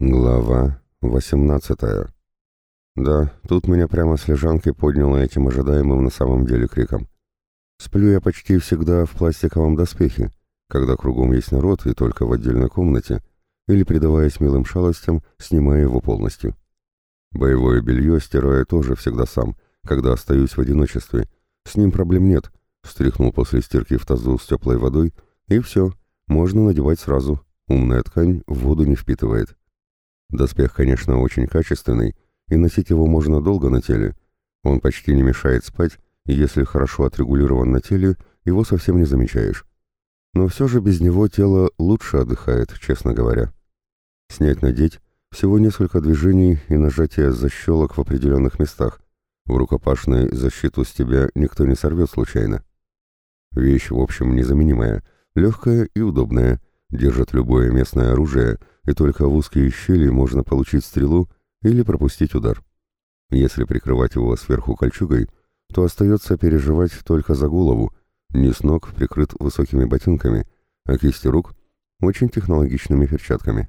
Глава 18 Да, тут меня прямо с лежанки подняло этим ожидаемым на самом деле криком. Сплю я почти всегда в пластиковом доспехе, когда кругом есть народ и только в отдельной комнате, или, предаваясь милым шалостям, снимая его полностью. Боевое белье стираю тоже всегда сам, когда остаюсь в одиночестве. С ним проблем нет. Встряхнул после стирки в тазу с теплой водой, и все, можно надевать сразу. Умная ткань воду не впитывает. Доспех, конечно, очень качественный, и носить его можно долго на теле. Он почти не мешает спать, и если хорошо отрегулирован на теле, его совсем не замечаешь. Но все же без него тело лучше отдыхает, честно говоря. Снять-надеть — всего несколько движений и нажатия защелок в определенных местах. В рукопашной защиту с тебя никто не сорвет случайно. Вещь, в общем, незаменимая, легкая и удобная, держит любое местное оружие — и только в узкие щели можно получить стрелу или пропустить удар. Если прикрывать его сверху кольчугой, то остается переживать только за голову, с ног прикрыт высокими ботинками, а кисти рук — очень технологичными перчатками.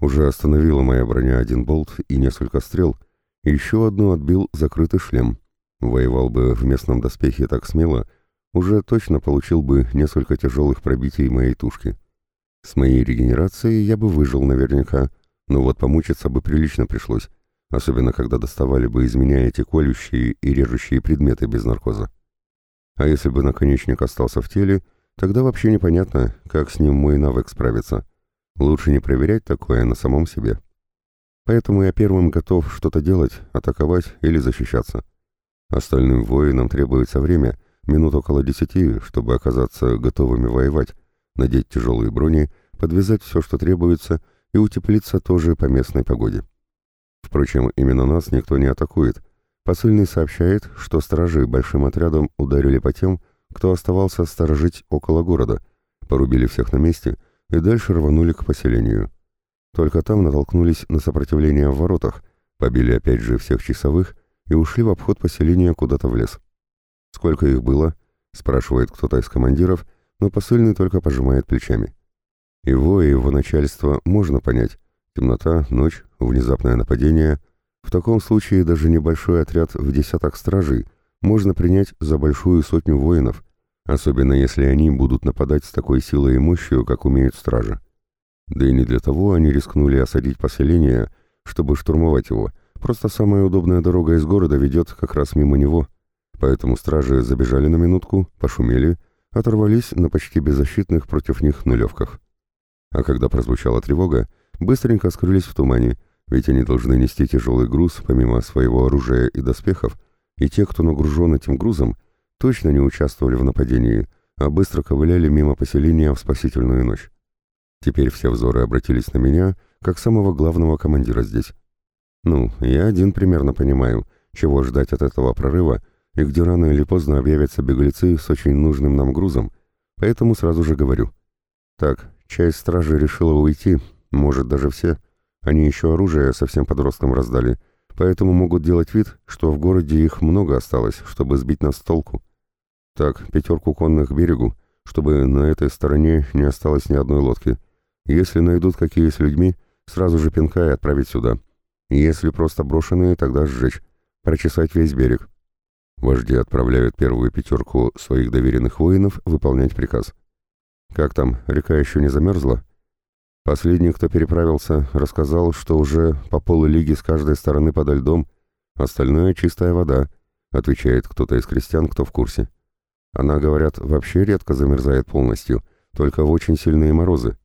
Уже остановила моя броня один болт и несколько стрел, еще одну отбил закрытый шлем. Воевал бы в местном доспехе так смело, уже точно получил бы несколько тяжелых пробитий моей тушки. С моей регенерацией я бы выжил наверняка, но вот помучиться бы прилично пришлось, особенно когда доставали бы из меня эти колющие и режущие предметы без наркоза. А если бы наконечник остался в теле, тогда вообще непонятно, как с ним мой навык справится. Лучше не проверять такое на самом себе. Поэтому я первым готов что-то делать, атаковать или защищаться. Остальным воинам требуется время, минут около десяти, чтобы оказаться готовыми воевать, надеть тяжелые брони, подвязать все, что требуется, и утеплиться тоже по местной погоде. Впрочем, именно нас никто не атакует. Посыльный сообщает, что стражи большим отрядом ударили по тем, кто оставался сторожить около города, порубили всех на месте и дальше рванули к поселению. Только там натолкнулись на сопротивление в воротах, побили опять же всех часовых и ушли в обход поселения куда-то в лес. «Сколько их было?» — спрашивает кто-то из командиров — но посыльный только пожимает плечами. Его и его начальство можно понять. Темнота, ночь, внезапное нападение. В таком случае даже небольшой отряд в десяток стражей можно принять за большую сотню воинов, особенно если они будут нападать с такой силой и мощью, как умеют стражи. Да и не для того они рискнули осадить поселение, чтобы штурмовать его, просто самая удобная дорога из города ведет как раз мимо него. Поэтому стражи забежали на минутку, пошумели — оторвались на почти беззащитных против них нулевках. А когда прозвучала тревога, быстренько скрылись в тумане, ведь они должны нести тяжелый груз помимо своего оружия и доспехов, и те, кто нагружен этим грузом, точно не участвовали в нападении, а быстро ковыляли мимо поселения в спасительную ночь. Теперь все взоры обратились на меня, как самого главного командира здесь. Ну, я один примерно понимаю, чего ждать от этого прорыва, и где рано или поздно объявятся беглецы с очень нужным нам грузом, поэтому сразу же говорю. Так, часть стражи решила уйти, может даже все. Они еще оружие совсем подросткам раздали, поэтому могут делать вид, что в городе их много осталось, чтобы сбить нас с толку. Так, пятерку конных берегу, чтобы на этой стороне не осталось ни одной лодки. Если найдут какие с людьми, сразу же пинка и отправить сюда. Если просто брошенные, тогда сжечь, прочесать весь берег. Вожди отправляют первую пятерку своих доверенных воинов выполнять приказ. Как там, река еще не замерзла? Последний, кто переправился, рассказал, что уже по полулиги с каждой стороны подо льдом, остальное чистая вода, отвечает кто-то из крестьян, кто в курсе. Она, говорят, вообще редко замерзает полностью, только в очень сильные морозы.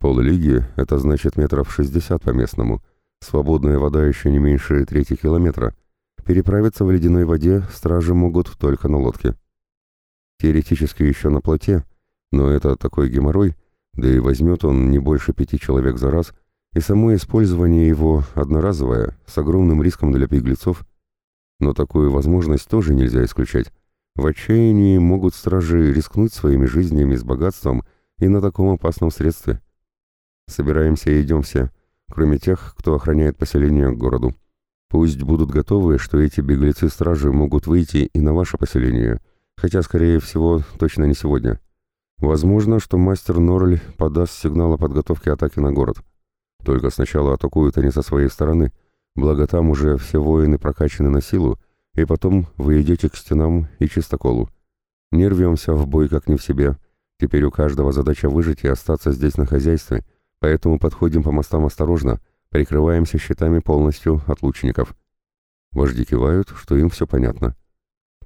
Полулиги — это значит метров 60 по местному, свободная вода еще не меньше трети километра — Переправиться в ледяной воде стражи могут только на лодке. Теоретически еще на плоте, но это такой геморрой, да и возьмет он не больше пяти человек за раз, и само использование его одноразовое, с огромным риском для беглецов. Но такую возможность тоже нельзя исключать. В отчаянии могут стражи рискнуть своими жизнями с богатством и на таком опасном средстве. Собираемся и идем все, кроме тех, кто охраняет поселение к городу. Пусть будут готовы, что эти беглецы-стражи могут выйти и на ваше поселение, хотя, скорее всего, точно не сегодня. Возможно, что мастер Норль подаст сигнал о подготовке атаки на город. Только сначала атакуют они со своей стороны, благо там уже все воины прокачаны на силу, и потом вы идете к стенам и чистоколу. Не рвемся в бой как не в себе. Теперь у каждого задача выжить и остаться здесь на хозяйстве, поэтому подходим по мостам осторожно, прикрываемся щитами полностью от лучников. Вожди кивают, что им все понятно.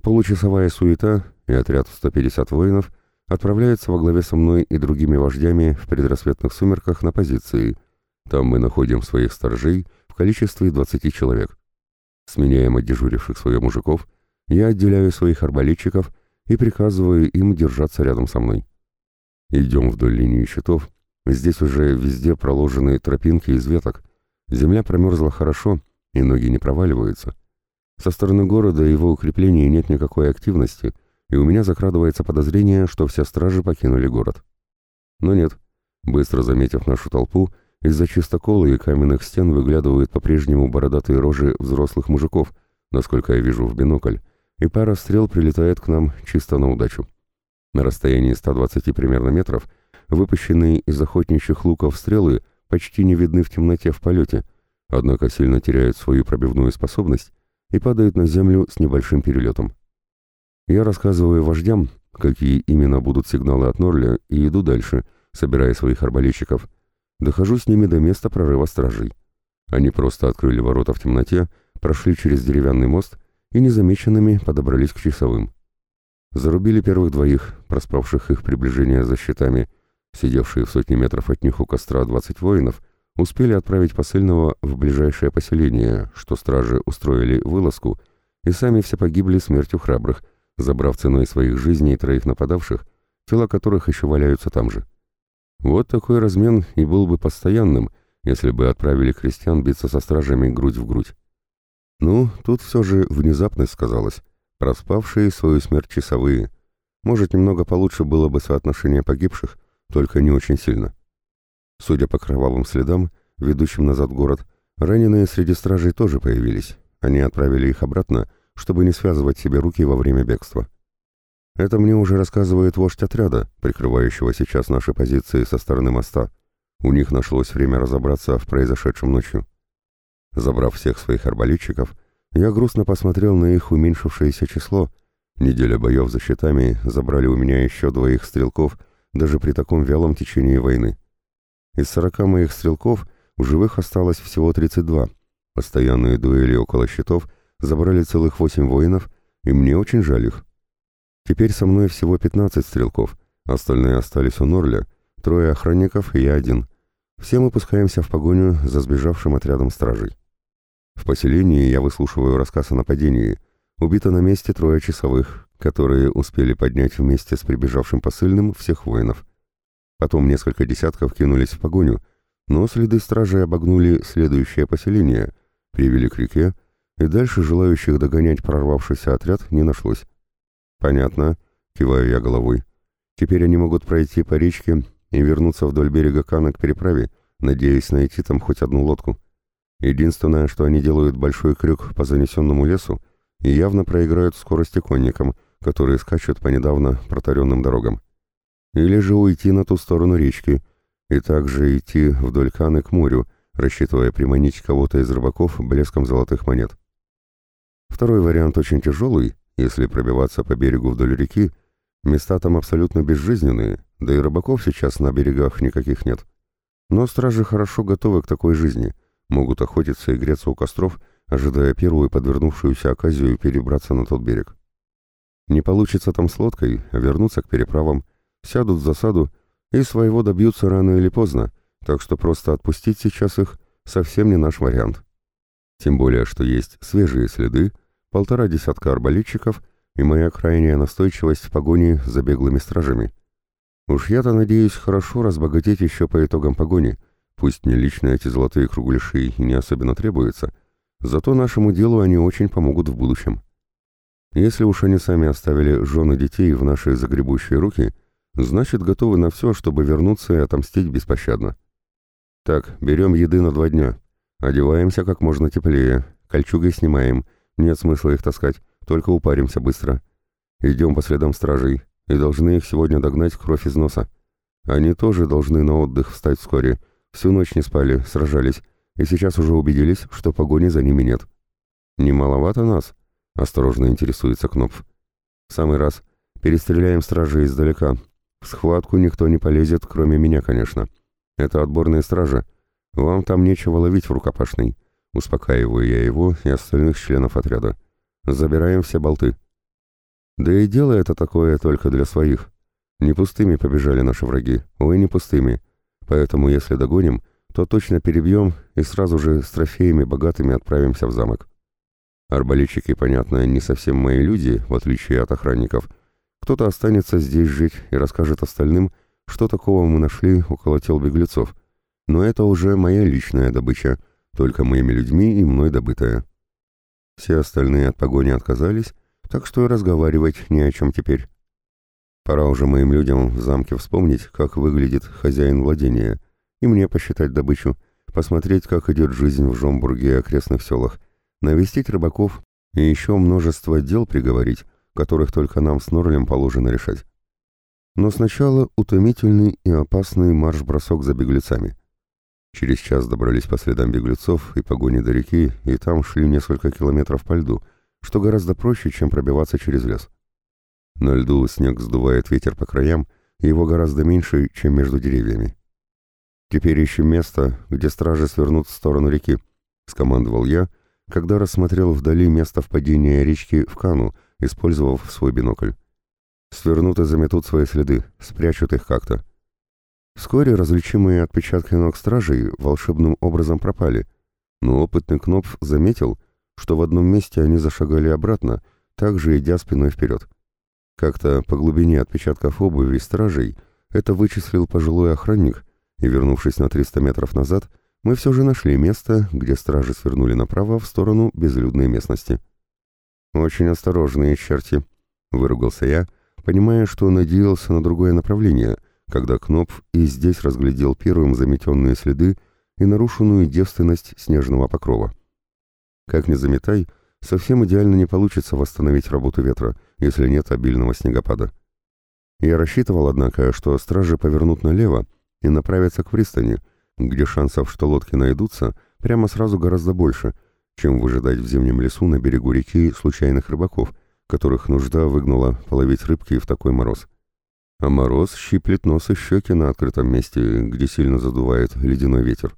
Получасовая суета, и отряд в 150 воинов отправляется во главе со мной и другими вождями в предрассветных сумерках на позиции. Там мы находим своих сторожей в количестве 20 человек. Сменяем отдежуривших своих мужиков, я отделяю своих арбалетчиков и приказываю им держаться рядом со мной. Идем вдоль линии щитов. Здесь уже везде проложены тропинки из веток. Земля промерзла хорошо, и ноги не проваливаются. Со стороны города его укреплений нет никакой активности, и у меня закрадывается подозрение, что все стражи покинули город. Но нет. Быстро заметив нашу толпу, из-за чистокола и каменных стен выглядывают по-прежнему бородатые рожи взрослых мужиков, насколько я вижу в бинокль, и пара стрел прилетает к нам чисто на удачу. На расстоянии 120 примерно метров выпущенные из охотничьих луков стрелы почти не видны в темноте в полете, однако сильно теряют свою пробивную способность и падают на землю с небольшим перелетом. Я рассказываю вождям, какие именно будут сигналы от Норля, и иду дальше, собирая своих арбалетчиков. Дохожу с ними до места прорыва стражей. Они просто открыли ворота в темноте, прошли через деревянный мост и незамеченными подобрались к часовым. Зарубили первых двоих, проспавших их приближение за щитами. Сидевшие в сотни метров от них у костра двадцать воинов успели отправить посыльного в ближайшее поселение, что стражи устроили вылазку, и сами все погибли смертью храбрых, забрав ценой своих жизней троих нападавших, тела которых еще валяются там же. Вот такой размен и был бы постоянным, если бы отправили крестьян биться со стражами грудь в грудь. Ну, тут все же внезапность сказалась. Проспавшие свою смерть часовые. Может, немного получше было бы соотношение погибших, только не очень сильно. Судя по кровавым следам, ведущим назад город, раненые среди стражей тоже появились. Они отправили их обратно, чтобы не связывать себе руки во время бегства. Это мне уже рассказывает вождь отряда, прикрывающего сейчас наши позиции со стороны моста. У них нашлось время разобраться в произошедшем ночью. Забрав всех своих арбалетчиков, я грустно посмотрел на их уменьшившееся число. Неделя боев за щитами забрали у меня еще двоих стрелков, даже при таком вялом течении войны. Из сорока моих стрелков в живых осталось всего 32. Постоянные дуэли около щитов забрали целых восемь воинов, и мне очень жаль их. Теперь со мной всего 15 стрелков, остальные остались у Норля, трое охранников и я один. Все мы пускаемся в погоню за сбежавшим отрядом стражей. В поселении я выслушиваю рассказ о нападении. Убито на месте трое часовых, которые успели поднять вместе с прибежавшим посыльным всех воинов. Потом несколько десятков кинулись в погоню, но следы стражи обогнули следующее поселение, привели к реке, и дальше желающих догонять прорвавшийся отряд не нашлось. «Понятно», — киваю я головой. «Теперь они могут пройти по речке и вернуться вдоль берега Кана к переправе, надеясь найти там хоть одну лодку. Единственное, что они делают большой крюк по занесенному лесу и явно проиграют в скорости конникам, которые скачут по недавно протаренным дорогам. Или же уйти на ту сторону речки и также идти вдоль Каны к морю, рассчитывая приманить кого-то из рыбаков блеском золотых монет. Второй вариант очень тяжелый, если пробиваться по берегу вдоль реки, места там абсолютно безжизненные, да и рыбаков сейчас на берегах никаких нет. Но стражи хорошо готовы к такой жизни, могут охотиться и греться у костров, ожидая первую подвернувшуюся оказию перебраться на тот берег. Не получится там с лодкой, вернуться к переправам, сядут в засаду и своего добьются рано или поздно, так что просто отпустить сейчас их совсем не наш вариант. Тем более, что есть свежие следы, полтора десятка арбалетчиков и моя крайняя настойчивость в погоне за беглыми стражами. Уж я-то надеюсь хорошо разбогатеть еще по итогам погони, пусть мне лично эти золотые кругляши не особенно требуются, зато нашему делу они очень помогут в будущем. Если уж они сами оставили жены детей в наши загребущие руки, значит готовы на все, чтобы вернуться и отомстить беспощадно. Так, берем еды на два дня, одеваемся как можно теплее, кольчугой снимаем, нет смысла их таскать, только упаримся быстро. Идем по следам стражей, и должны их сегодня догнать кровь из носа. Они тоже должны на отдых встать вскоре. Всю ночь не спали, сражались, и сейчас уже убедились, что погони за ними нет. «Не маловато нас?» — осторожно интересуется Кнопф. «В самый раз. Перестреляем стражи издалека. В схватку никто не полезет, кроме меня, конечно. Это отборные стражи. Вам там нечего ловить в рукопашной». Успокаиваю я его и остальных членов отряда. «Забираем все болты». Да и дело это такое только для своих. Не пустыми побежали наши враги, ой, не пустыми. Поэтому, если догоним, то точно перебьем и сразу же с трофеями богатыми отправимся в замок. Арбалетчики, понятно, не совсем мои люди, в отличие от охранников. Кто-то останется здесь жить и расскажет остальным, что такого мы нашли около тел беглецов. Но это уже моя личная добыча, только моими людьми и мной добытая. Все остальные от погони отказались, так что и разговаривать ни о чем теперь. Пора уже моим людям в замке вспомнить, как выглядит хозяин владения, и мне посчитать добычу, посмотреть, как идет жизнь в Жомбурге и окрестных селах, навестить рыбаков и еще множество дел приговорить, которых только нам с Норлем положено решать. Но сначала утомительный и опасный марш-бросок за беглецами. Через час добрались по следам беглецов и погони до реки, и там шли несколько километров по льду, что гораздо проще, чем пробиваться через лес. На льду снег сдувает ветер по краям, и его гораздо меньше, чем между деревьями. «Теперь ищем место, где стражи свернут в сторону реки», — скомандовал я, когда рассмотрел вдали место впадения речки в Кану, использовав свой бинокль. Свернут и заметут свои следы, спрячут их как-то. Вскоре различимые отпечатки ног стражей волшебным образом пропали, но опытный Кнопф заметил, что в одном месте они зашагали обратно, также идя спиной вперед. Как-то по глубине отпечатков обуви стражей это вычислил пожилой охранник, и, вернувшись на 300 метров назад, мы все же нашли место, где стражи свернули направо в сторону безлюдной местности. «Очень осторожные черти», — выругался я, понимая, что надеялся на другое направление, когда Кнопф и здесь разглядел первым заметенные следы и нарушенную девственность снежного покрова. Как ни заметай, совсем идеально не получится восстановить работу ветра, если нет обильного снегопада. Я рассчитывал, однако, что стражи повернут налево и направятся к пристани, где шансов, что лодки найдутся, прямо сразу гораздо больше, чем выжидать в зимнем лесу на берегу реки случайных рыбаков, которых нужда выгнала половить рыбки в такой мороз. А мороз щиплет нос и щеки на открытом месте, где сильно задувает ледяной ветер.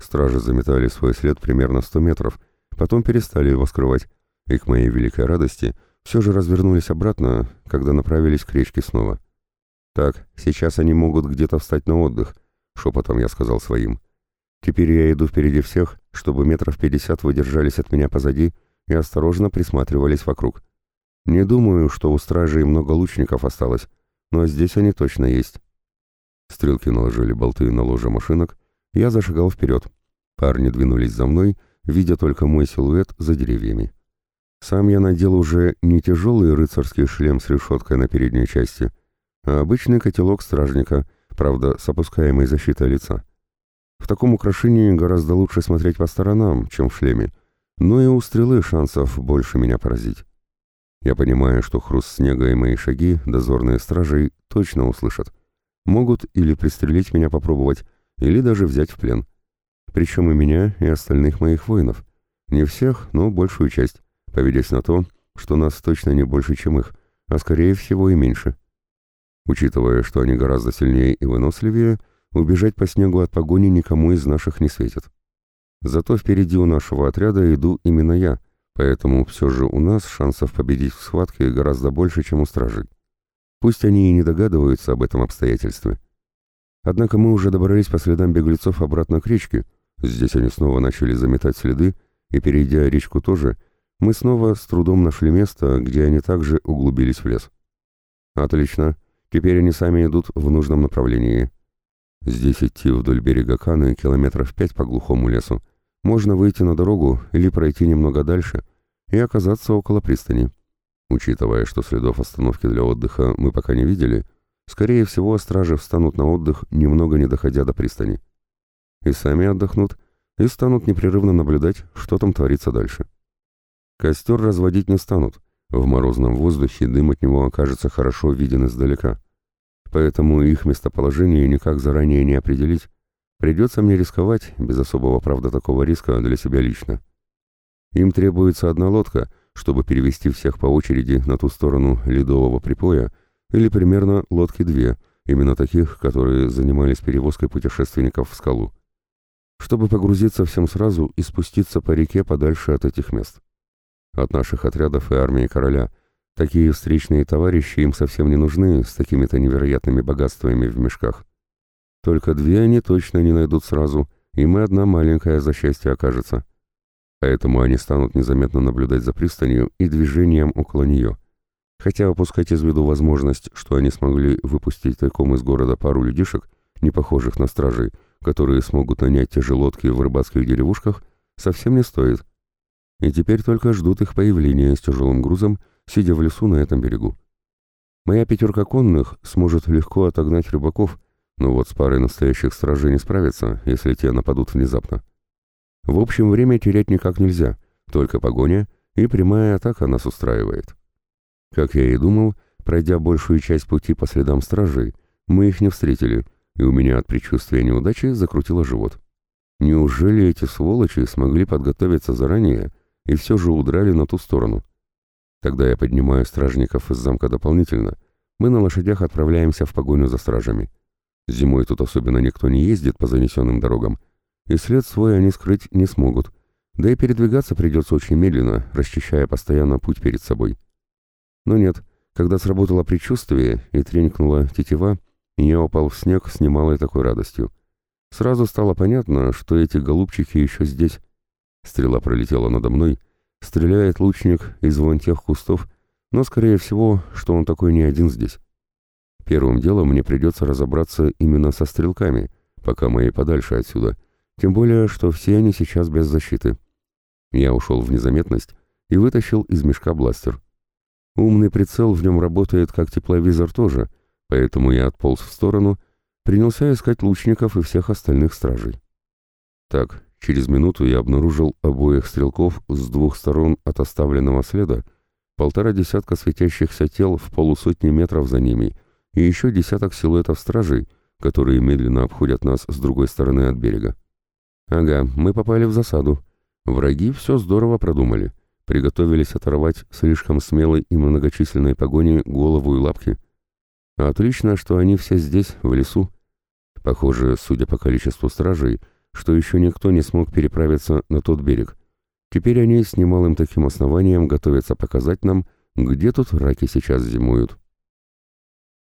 Стражи заметали свой след примерно 100 метров, потом перестали его скрывать, и к моей великой радости все же развернулись обратно, когда направились к речке снова. «Так, сейчас они могут где-то встать на отдых», — шепотом я сказал своим. «Теперь я иду впереди всех, чтобы метров пятьдесят выдержались от меня позади и осторожно присматривались вокруг. Не думаю, что у стражей много лучников осталось, но здесь они точно есть». Стрелки наложили болты на ложе машинок, я зашагал вперед. Парни двинулись за мной, видя только мой силуэт за деревьями. Сам я надел уже не тяжелый рыцарский шлем с решеткой на передней части, а обычный котелок стражника, правда, с опускаемой защитой лица. В таком украшении гораздо лучше смотреть по сторонам, чем в шлеме, но и у стрелы шансов больше меня поразить. Я понимаю, что хруст снега и мои шаги дозорные стражей точно услышат. Могут или пристрелить меня попробовать, или даже взять в плен. Причем и меня, и остальных моих воинов. Не всех, но большую часть, поведясь на то, что нас точно не больше, чем их, а скорее всего и меньше. Учитывая, что они гораздо сильнее и выносливее, убежать по снегу от погони никому из наших не светит. Зато впереди у нашего отряда иду именно я, поэтому все же у нас шансов победить в схватке гораздо больше, чем у стражей. Пусть они и не догадываются об этом обстоятельстве. Однако мы уже добрались по следам беглецов обратно к речке, здесь они снова начали заметать следы, и, перейдя речку тоже, мы снова с трудом нашли место, где они также углубились в лес. Отлично. Теперь они сами идут в нужном направлении. Здесь идти вдоль берега Каны километров пять по глухому лесу. Можно выйти на дорогу или пройти немного дальше и оказаться около пристани. Учитывая, что следов остановки для отдыха мы пока не видели, скорее всего, стражи встанут на отдых, немного не доходя до пристани. И сами отдохнут, и станут непрерывно наблюдать, что там творится дальше. Костер разводить не станут, в морозном воздухе дым от него окажется хорошо виден издалека. Поэтому их местоположение никак заранее не определить, Придется мне рисковать, без особого, правда, такого риска для себя лично. Им требуется одна лодка, чтобы перевести всех по очереди на ту сторону ледового припоя, или примерно лодки две, именно таких, которые занимались перевозкой путешественников в скалу, чтобы погрузиться всем сразу и спуститься по реке подальше от этих мест. От наших отрядов и армии короля такие встречные товарищи им совсем не нужны с такими-то невероятными богатствами в мешках. Только две они точно не найдут сразу, и мы одна маленькая за счастье окажется. Поэтому они станут незаметно наблюдать за пристанью и движением около нее. Хотя опускать из виду возможность, что они смогли выпустить тайком из города пару людишек, не похожих на стражей, которые смогут нанять те же лодки в рыбацких деревушках, совсем не стоит. И теперь только ждут их появления с тяжелым грузом, сидя в лесу на этом берегу. Моя пятерка конных сможет легко отогнать рыбаков, но вот с парой настоящих стражей не справится, если те нападут внезапно. В общем, время терять никак нельзя, только погоня и прямая атака нас устраивает. Как я и думал, пройдя большую часть пути по следам стражей, мы их не встретили, и у меня от предчувствия неудачи закрутило живот. Неужели эти сволочи смогли подготовиться заранее и все же удрали на ту сторону? Тогда я поднимаю стражников из замка дополнительно. Мы на лошадях отправляемся в погоню за стражами. Зимой тут особенно никто не ездит по занесенным дорогам, и след свой они скрыть не смогут, да и передвигаться придется очень медленно, расчищая постоянно путь перед собой. Но нет, когда сработало предчувствие и тренькнула тетива, я упал в снег с немалой такой радостью. Сразу стало понятно, что эти голубчики еще здесь. Стрела пролетела надо мной, стреляет лучник из вон тех кустов, но, скорее всего, что он такой не один здесь. Первым делом мне придется разобраться именно со стрелками, пока мои подальше отсюда, тем более, что все они сейчас без защиты. Я ушел в незаметность и вытащил из мешка бластер. Умный прицел в нем работает как тепловизор тоже, поэтому я отполз в сторону, принялся искать лучников и всех остальных стражей. Так, через минуту я обнаружил обоих стрелков с двух сторон от оставленного следа, полтора десятка светящихся тел в полусотни метров за ними — и еще десяток силуэтов стражей, которые медленно обходят нас с другой стороны от берега. Ага, мы попали в засаду. Враги все здорово продумали. Приготовились оторвать слишком смелой и многочисленной погони голову и лапки. Отлично, что они все здесь, в лесу. Похоже, судя по количеству стражей, что еще никто не смог переправиться на тот берег. Теперь они с немалым таким основанием готовятся показать нам, где тут раки сейчас зимуют.